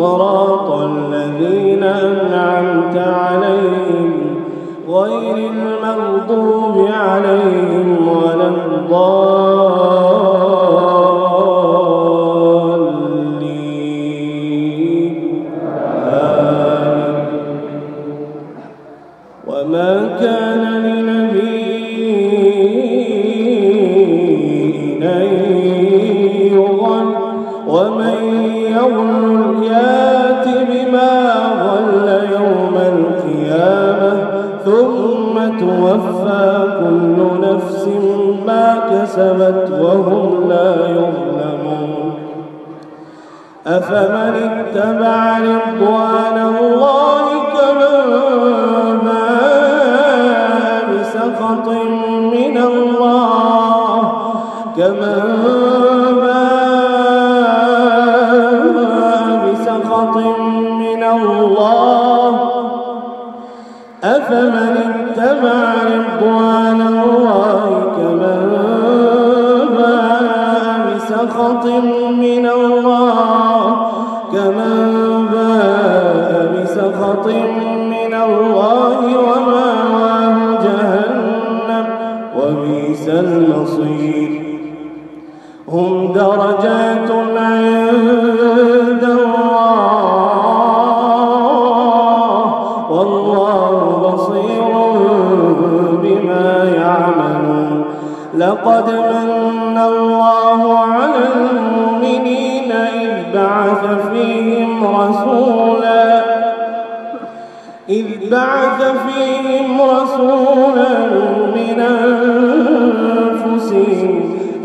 صراط Oh.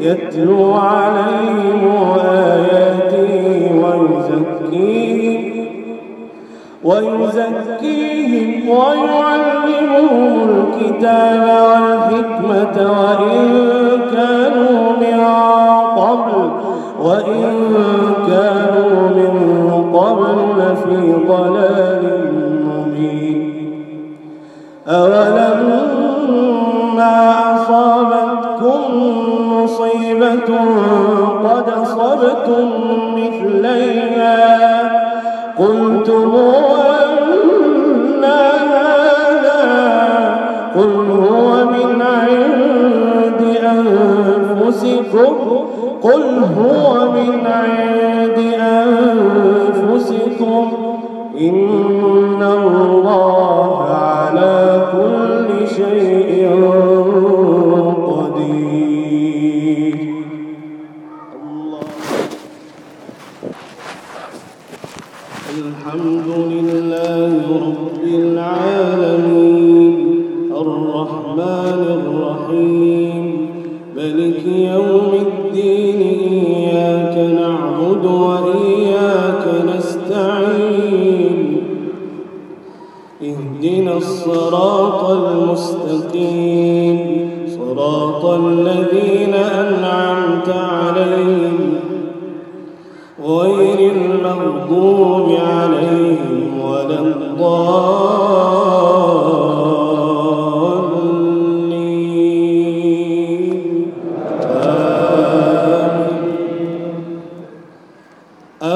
يتلو عليهم آياته ويزكيهم ويزكيهم ويعلمهم الكتاب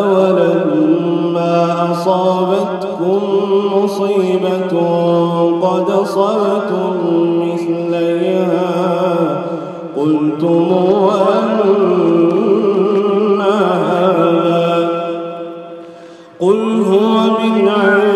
أولما أصابتكم مصيبة قد أصبتم مثليها قلتم أن هذا قل هو من عين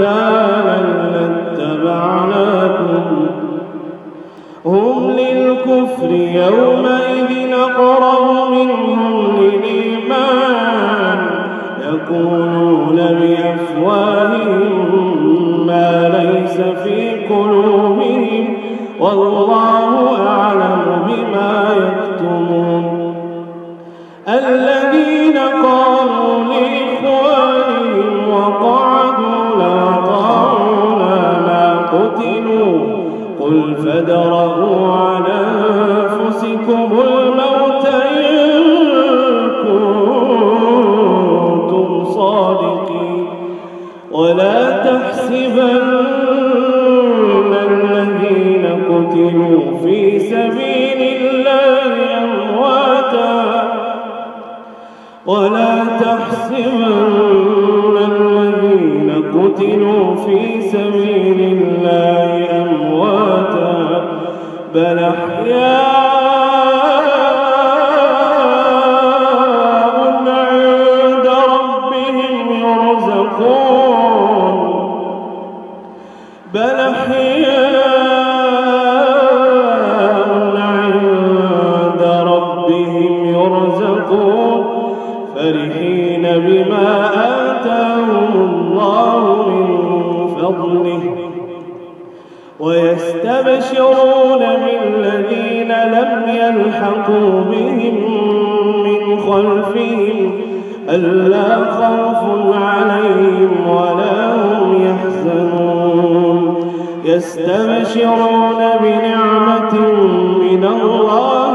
God. سبيل الله أمواتا ولا تحسبن الذين قتلوا في سبيل الله أمواتا بل أحياء ألا خوف عليهم ولا هم يحزنون. يستبشرون بنعمة من الله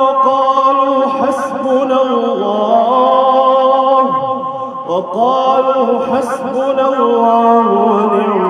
وقالوا حسبنا الله. وقالوا حسبنا الله ونعم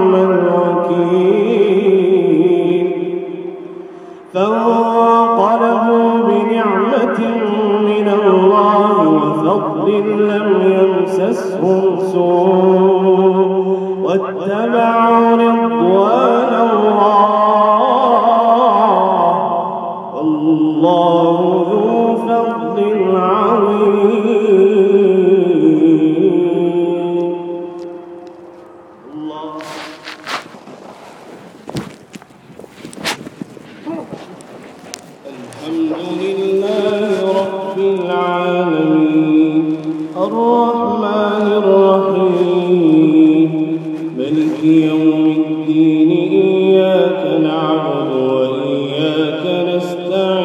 في يوم الدين إياك نعبد وإياك نستعين.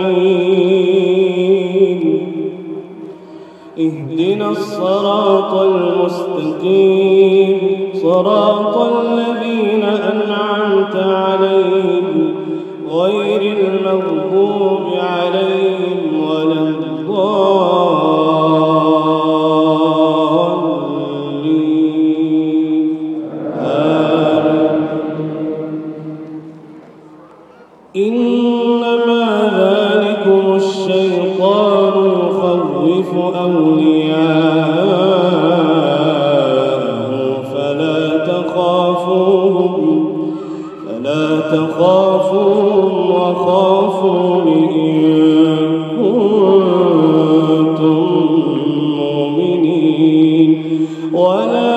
اهدنا الصراط المستقيم. ولا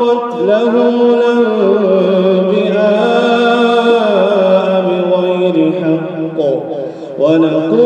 قتلهم الأنبياء بغير حق. ونقول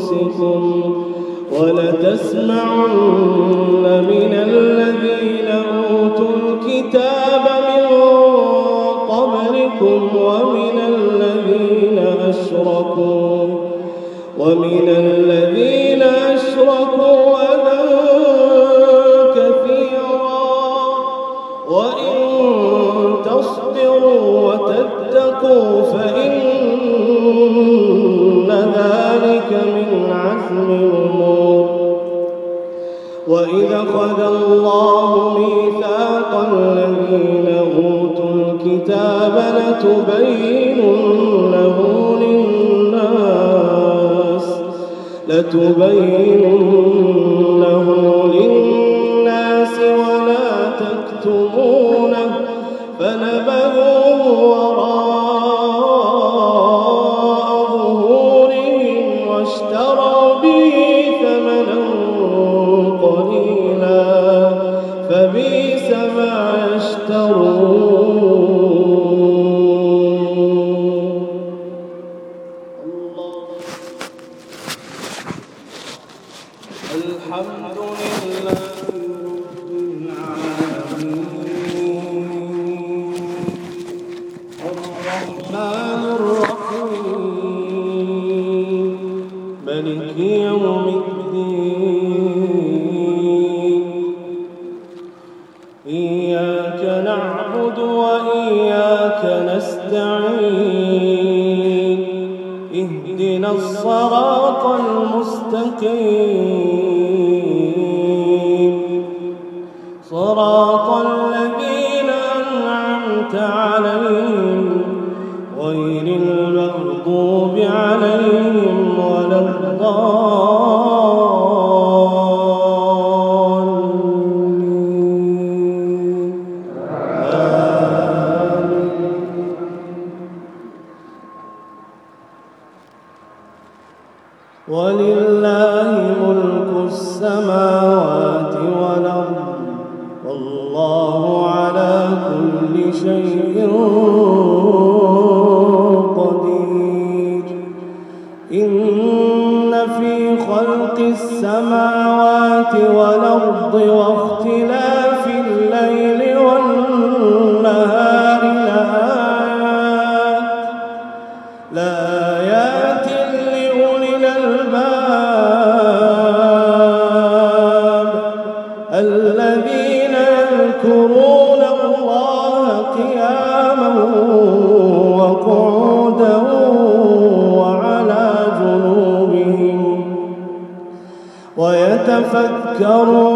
أنفسكم ولتسمعن من الذين أوتوا الكتاب من قبلكم ومن الذين أشركوا ومن الذين يذكرون الله قياما وقعودا وعلى جنوبهم ويتفكرون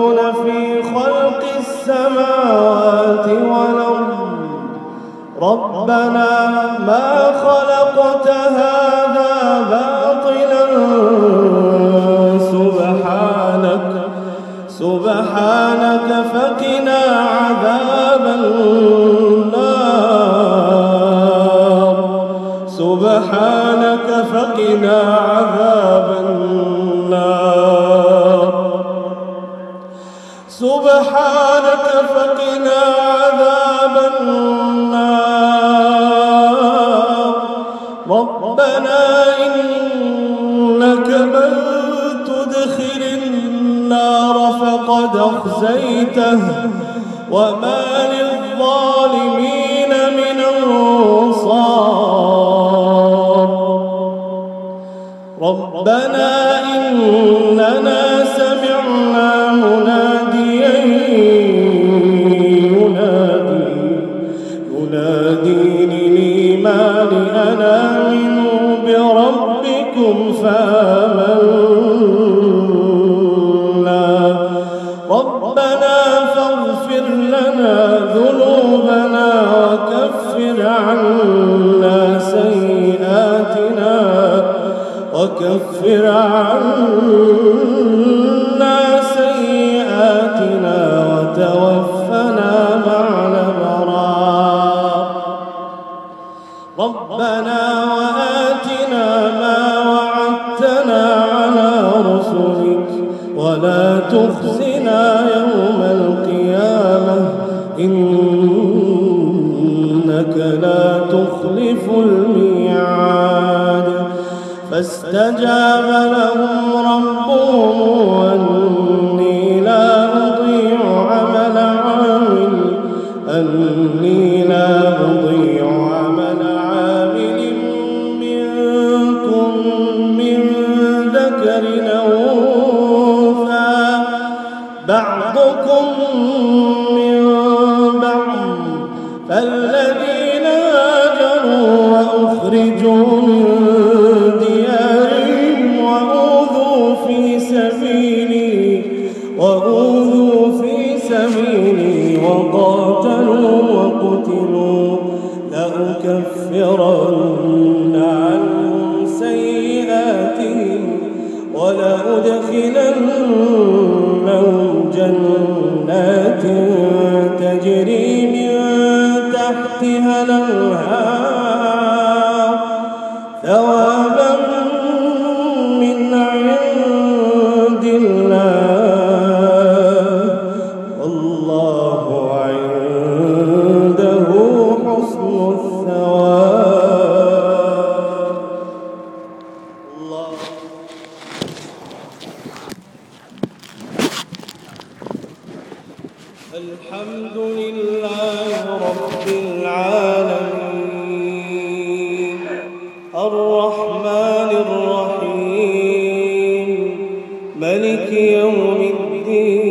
أخزيته وما للظالمين من أنصار. ربنا وكفر عنا سيئاتنا وتوفنا مع الأبرار. ربنا وآتنا ما وعدتنا على رسلك ولا تخزنا يوم القيامة. إنك لا تخلف الأرض فاستجاب لهم ربهم أن قاتلوا وقتلوا لأكفرن عنهم سيئاتهم ولأدخلنهم جنات تجري من تحتها الأنهار أيديهم